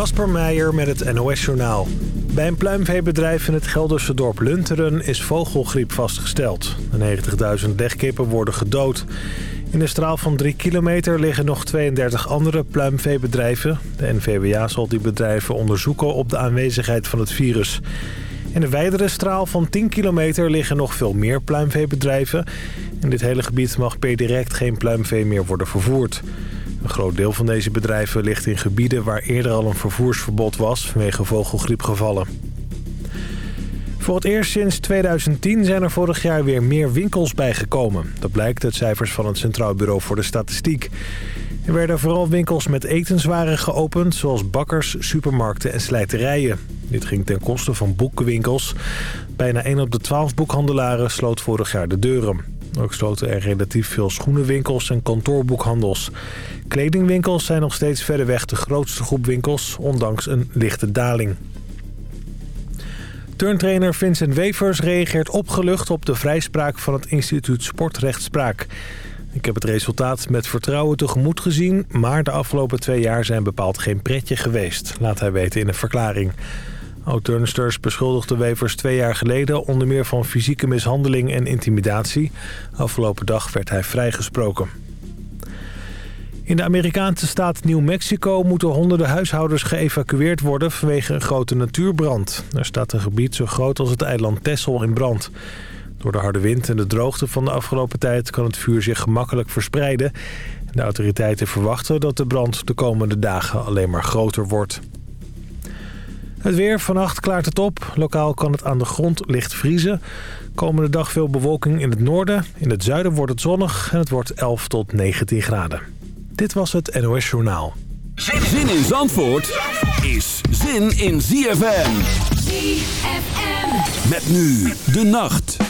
Kasper Meijer met het NOS-journaal. Bij een pluimveebedrijf in het Gelderse dorp Lunteren is vogelgriep vastgesteld. De 90.000 legkippen worden gedood. In een straal van 3 kilometer liggen nog 32 andere pluimveebedrijven. De NVWA zal die bedrijven onderzoeken op de aanwezigheid van het virus. In een wijdere straal van 10 kilometer liggen nog veel meer pluimveebedrijven. In dit hele gebied mag per direct geen pluimvee meer worden vervoerd. Een groot deel van deze bedrijven ligt in gebieden waar eerder al een vervoersverbod was vanwege vogelgriepgevallen. Voor het eerst sinds 2010 zijn er vorig jaar weer meer winkels bijgekomen. Dat blijkt uit cijfers van het Centraal Bureau voor de Statistiek. Er werden vooral winkels met etenswaren geopend, zoals bakkers, supermarkten en slijterijen. Dit ging ten koste van boekenwinkels. Bijna 1 op de 12 boekhandelaren sloot vorig jaar de deuren. Ook sloten er relatief veel schoenenwinkels en kantoorboekhandels. Kledingwinkels zijn nog steeds verder weg de grootste groep winkels, ondanks een lichte daling. Turntrainer Vincent Wevers reageert opgelucht op de vrijspraak van het instituut Sportrechtspraak. Ik heb het resultaat met vertrouwen tegemoet gezien... maar de afgelopen twee jaar zijn bepaald geen pretje geweest, laat hij weten in een verklaring. Oud-turnsters beschuldigde Wevers twee jaar geleden onder meer van fysieke mishandeling en intimidatie. Afgelopen dag werd hij vrijgesproken. In de Amerikaanse staat New Mexico moeten honderden huishoudens geëvacueerd worden vanwege een grote natuurbrand. Er staat een gebied zo groot als het eiland Texel in brand. Door de harde wind en de droogte van de afgelopen tijd kan het vuur zich gemakkelijk verspreiden. De autoriteiten verwachten dat de brand de komende dagen alleen maar groter wordt. Het weer, vannacht klaart het op. Lokaal kan het aan de grond licht vriezen. Komende dag veel bewolking in het noorden. In het zuiden wordt het zonnig en het wordt 11 tot 19 graden. Dit was het NOS Journaal. Zin in Zandvoort is zin in ZFM. ZFM. Met nu de nacht.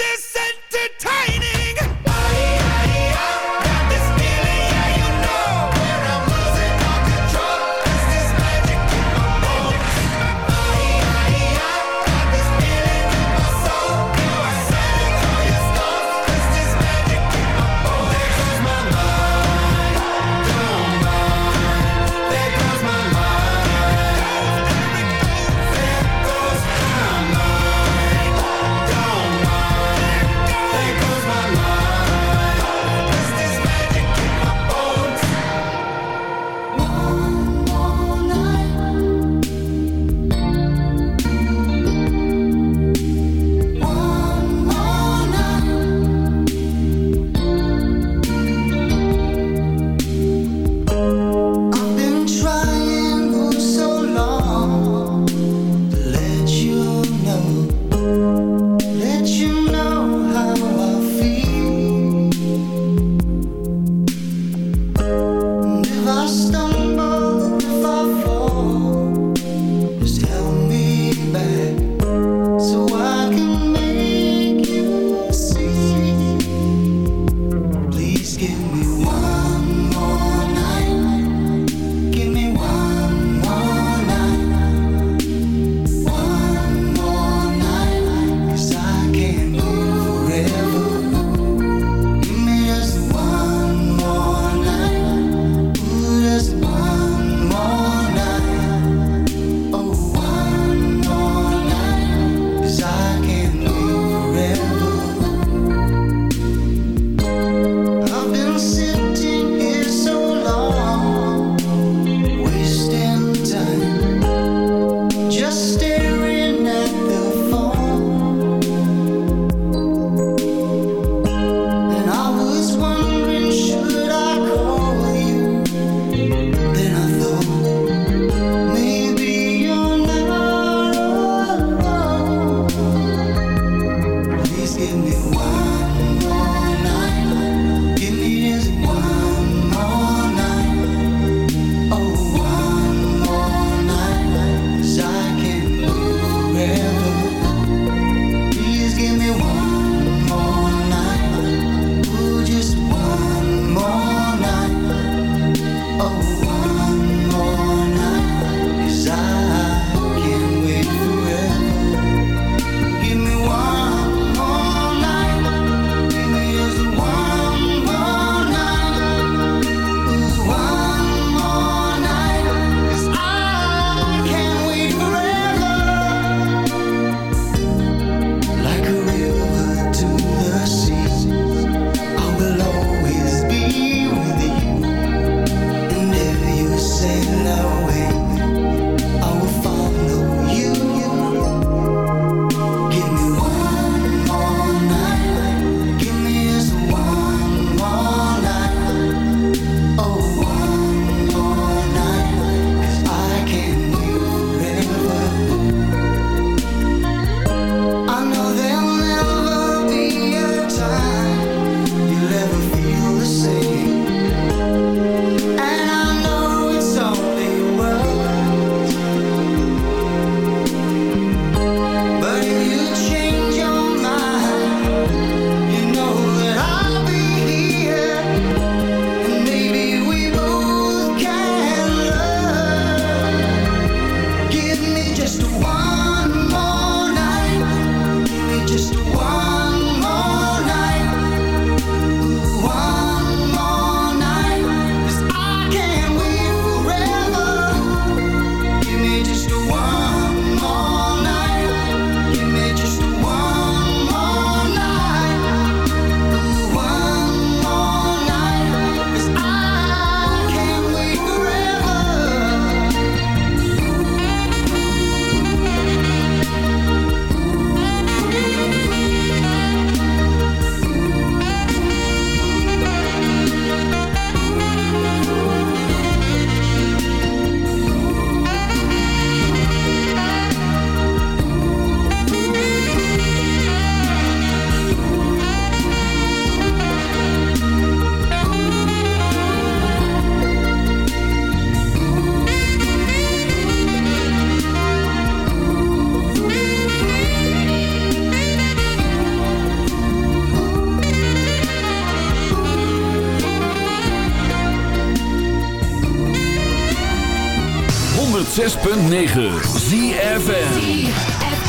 106.9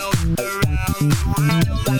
around.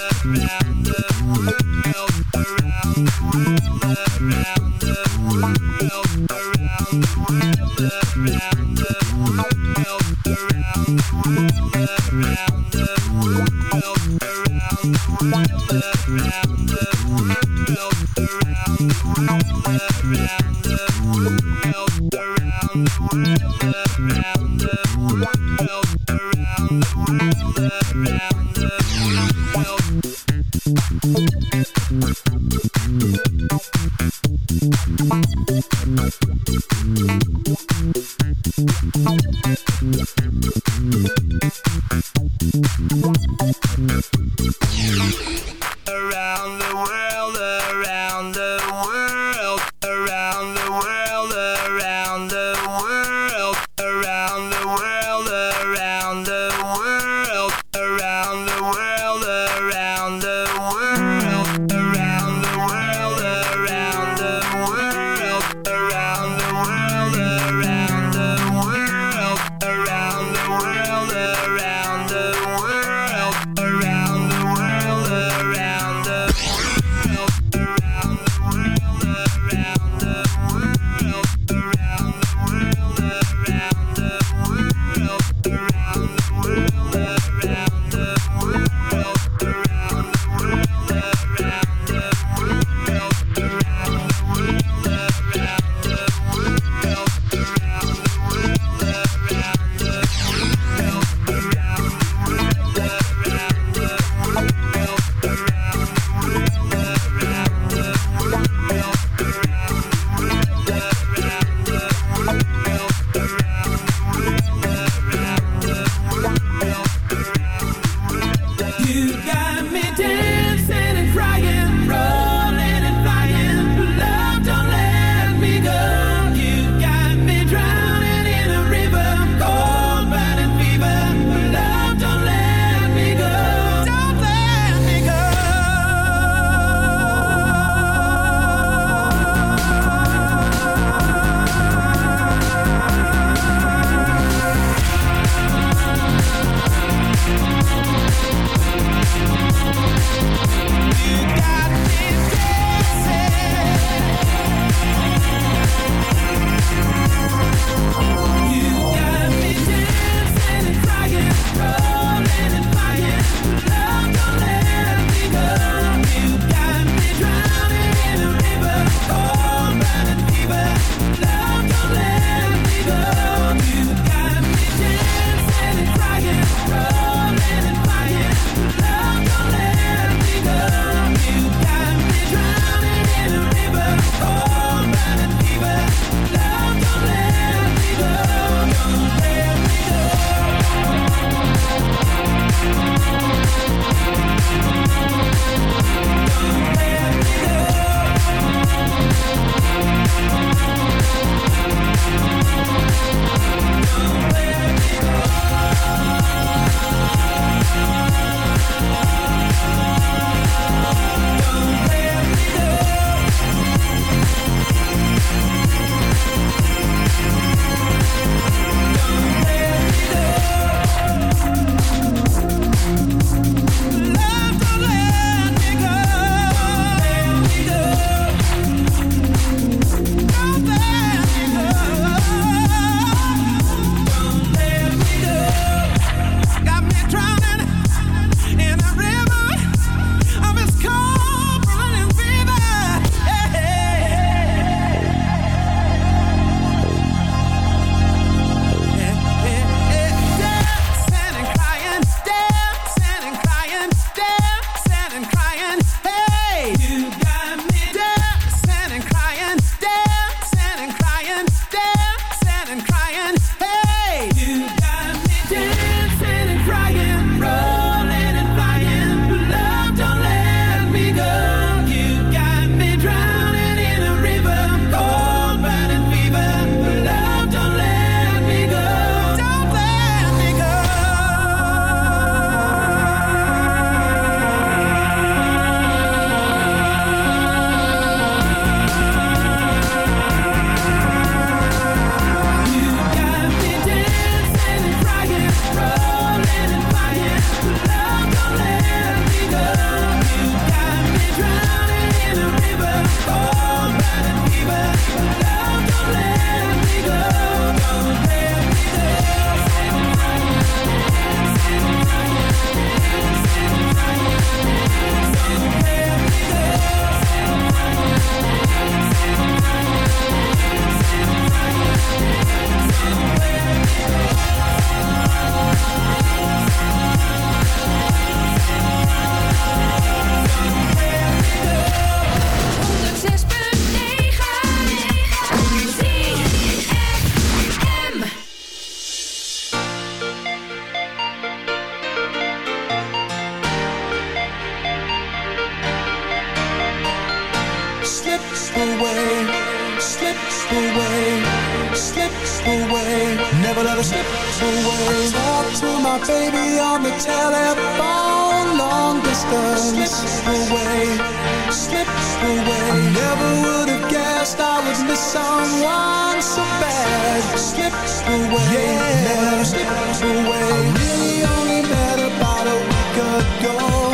Someone so bad. slips away, yeah. never let her slip away. I really only met about a week ago.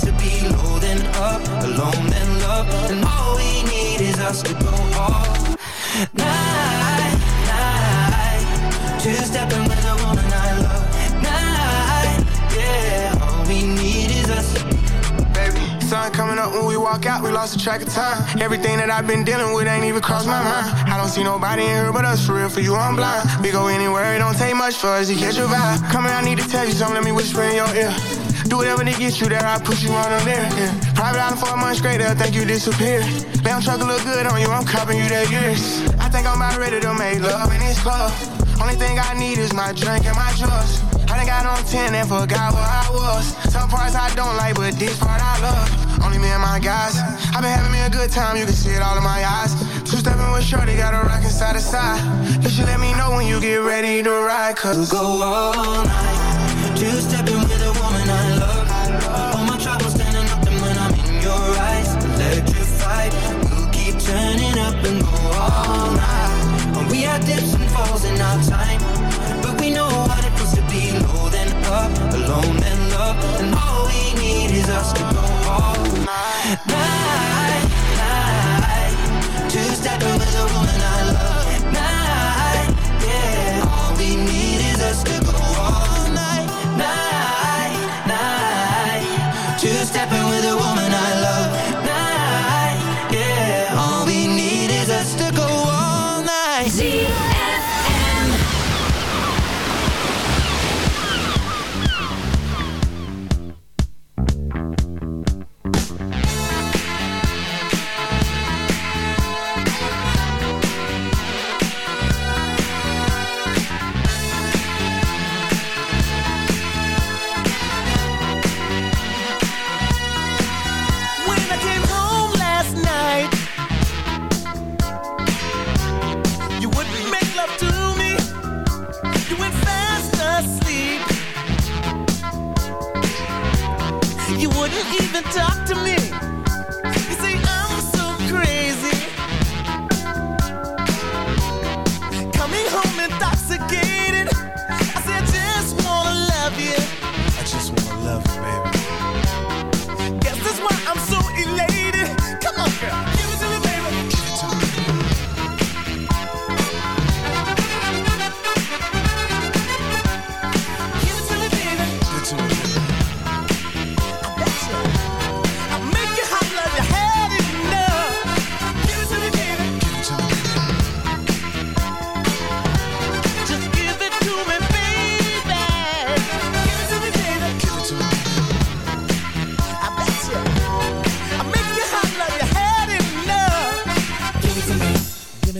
then up Alone then love And all we need is us to go all night, night Two-stepping with a woman I love Night, yeah All we need is us Baby, sun coming up when we walk out, we lost the track of time. Everything that I've been dealing with ain't even crossed my mind. I don't see nobody in here but us, for real, for you, I'm blind. We go anywhere, it don't take much for us to catch your vibe. Coming, I need to tell you something, let me whisper in your ear. Do whatever to get you there, I push you on them there. Yeah. Private island for a month straight, they'll think you disappear. Lamb truck look good on you, I'm copping you that years. I think I'm about ready to make love in this club. Only thing I need is my drink and my drugs. I done got on 10 and forgot where I was. Some parts I don't like, but this part I love. Only me and my guys. i been having me a good time, you can see it all in my eyes. Two stepping with Shorty, got a rockin' side to side. You should let me know when you get ready to ride, cause we'll go all night. Two stepping and go all night. We had dips and falls in our time,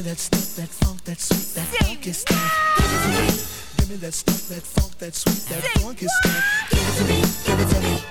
that stuff, that funk, that sweet, that funky stuff. Give it to me. Give me that stuff, that funk, that sweet, that funky stuff. Give it to me. Give it to me.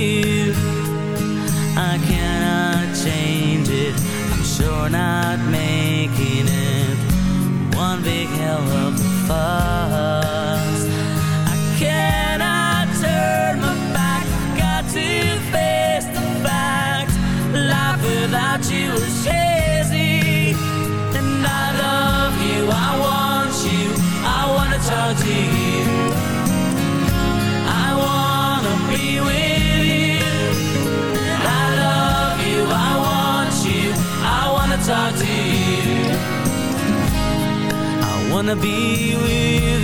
not making it one big hell of a fuss. wanna be with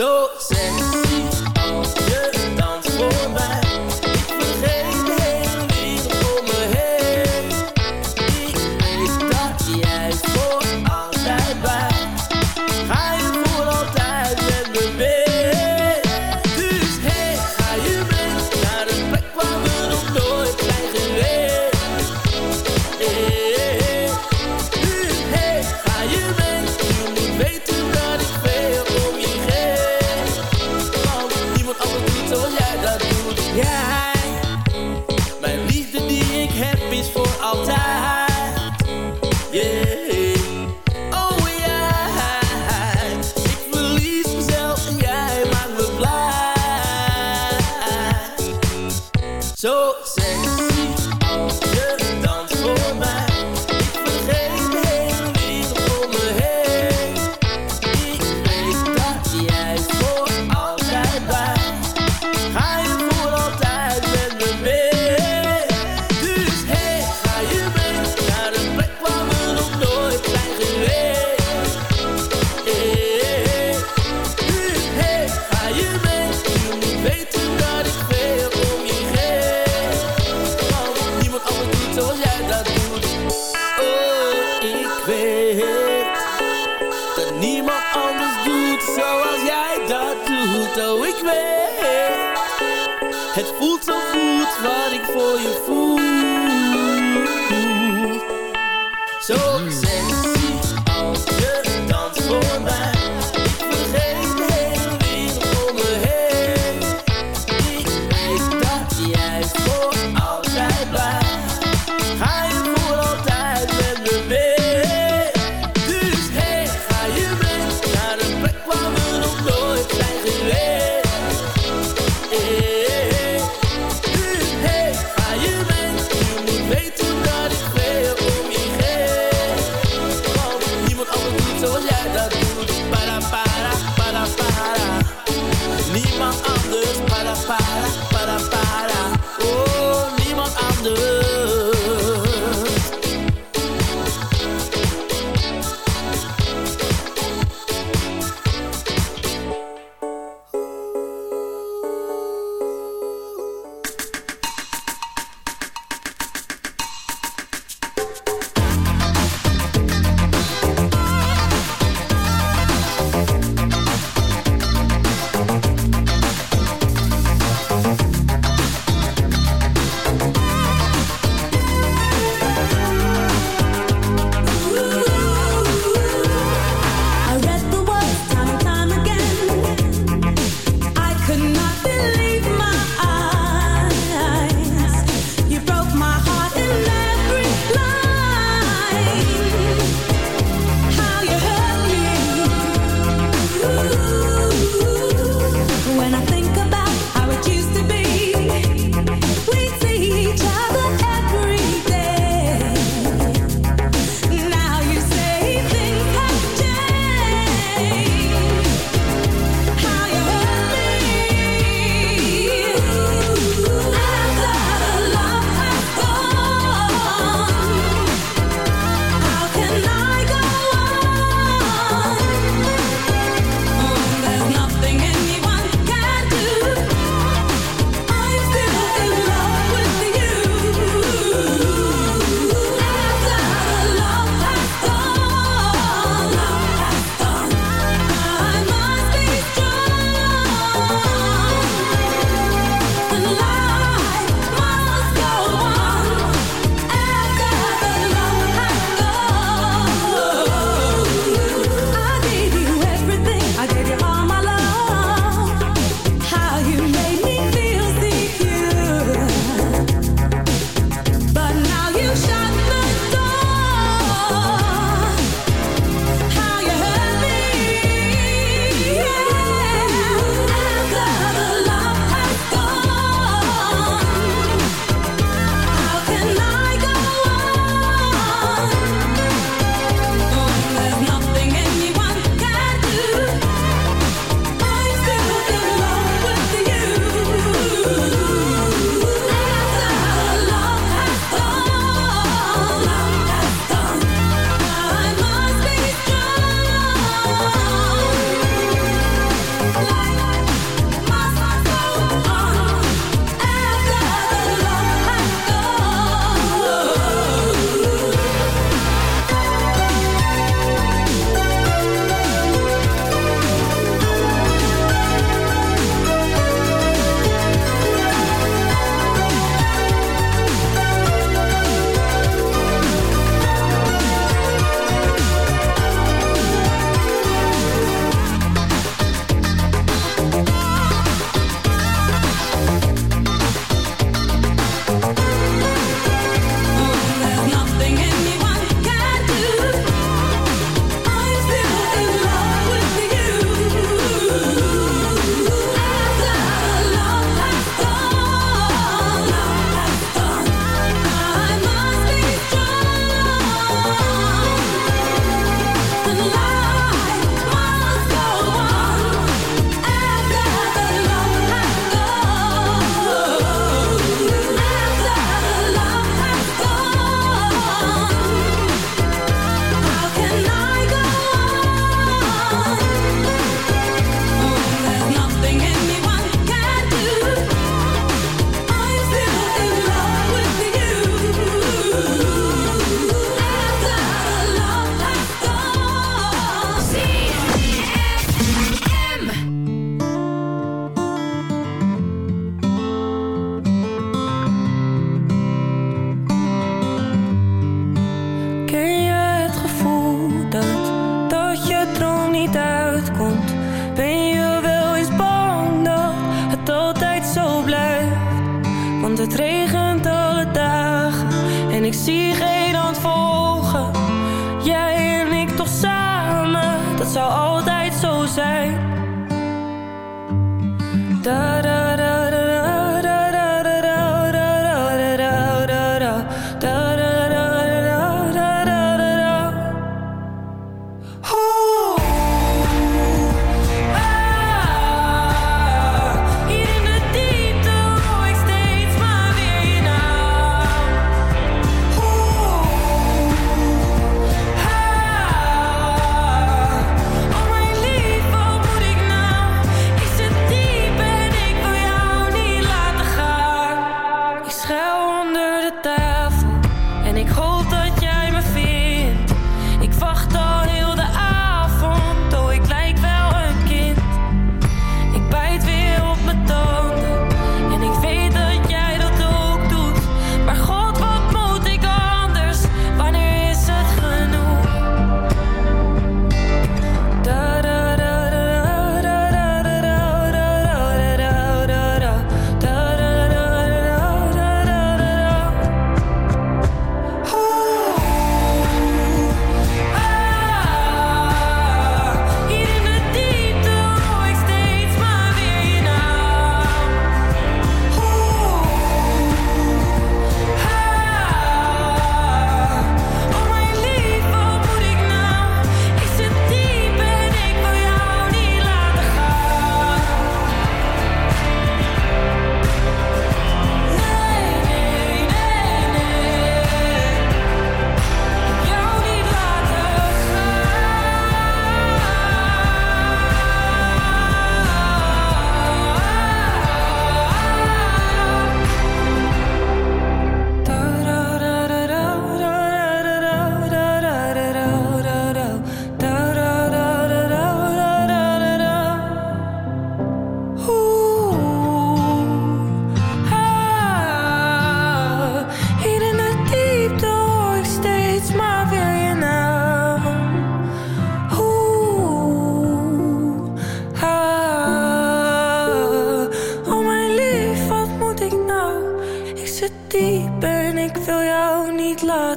so sexy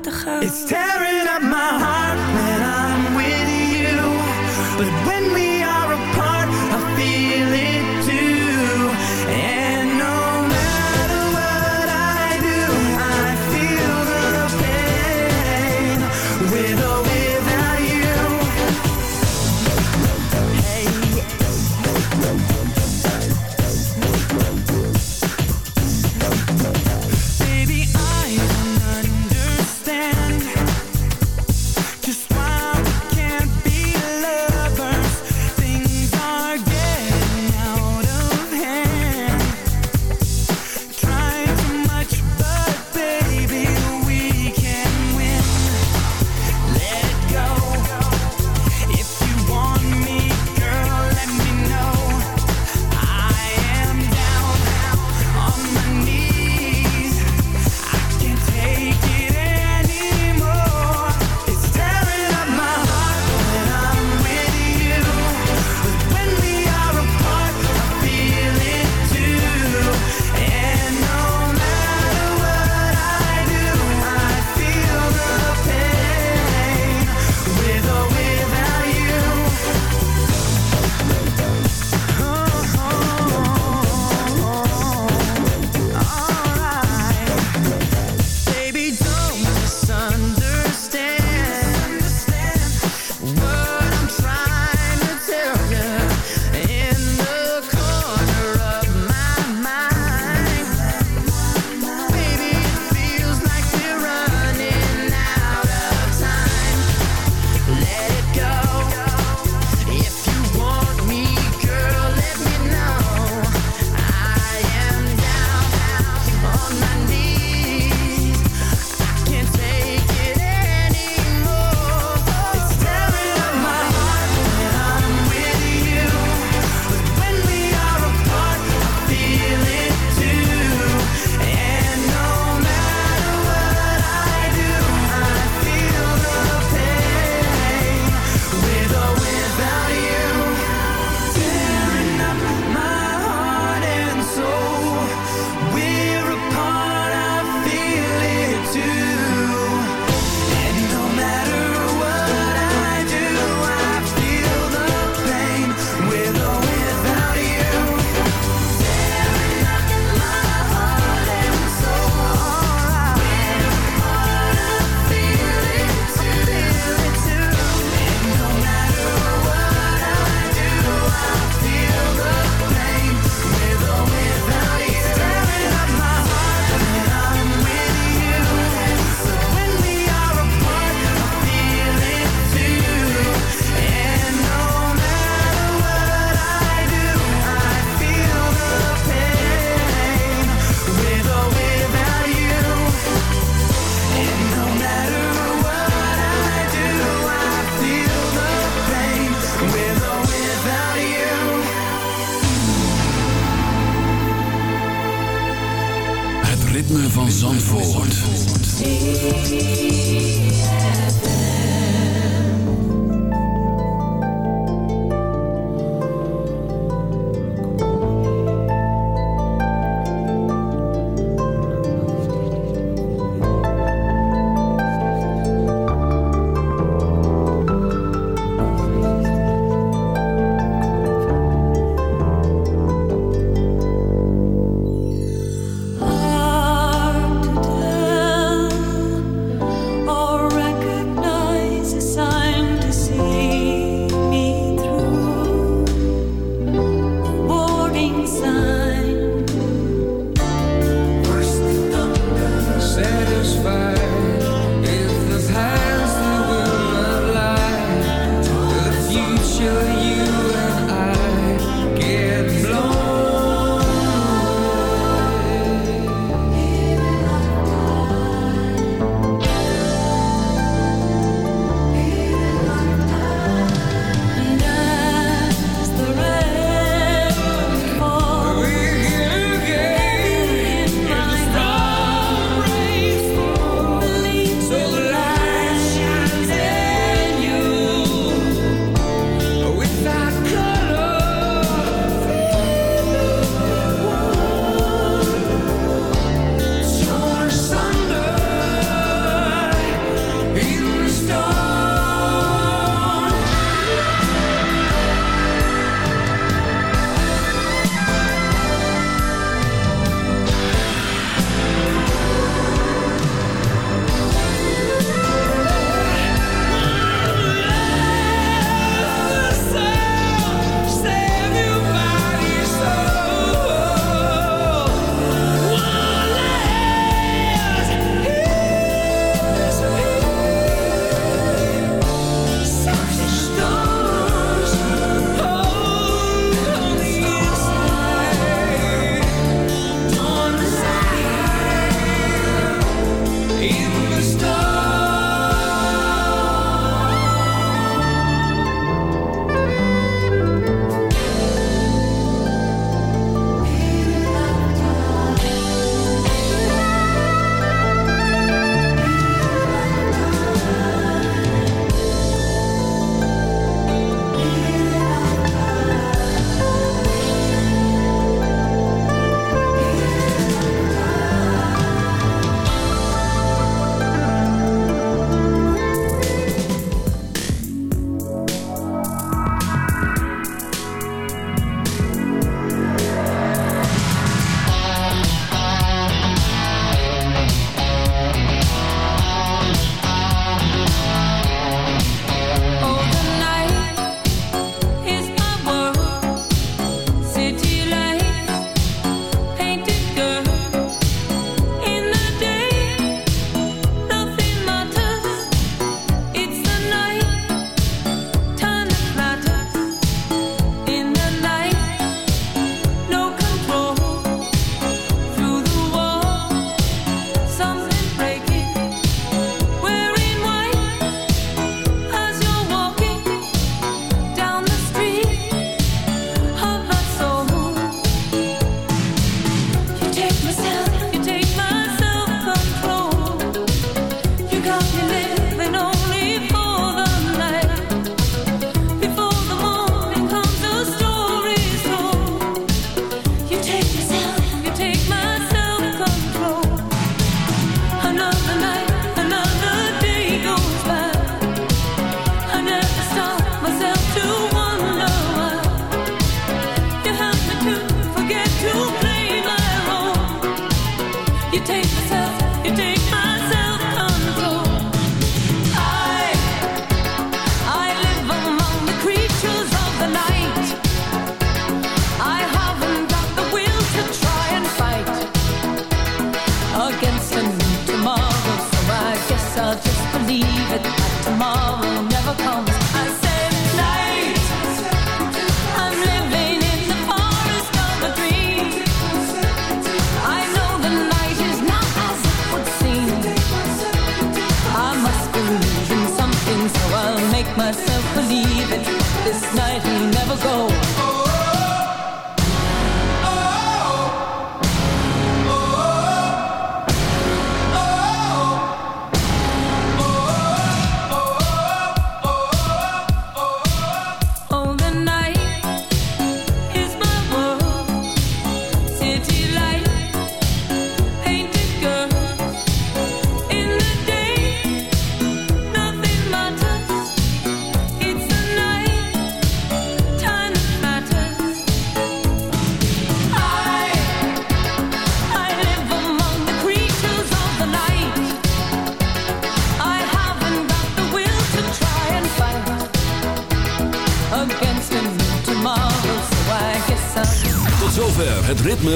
about to. It's tearing up my heart when I'm with you. But when we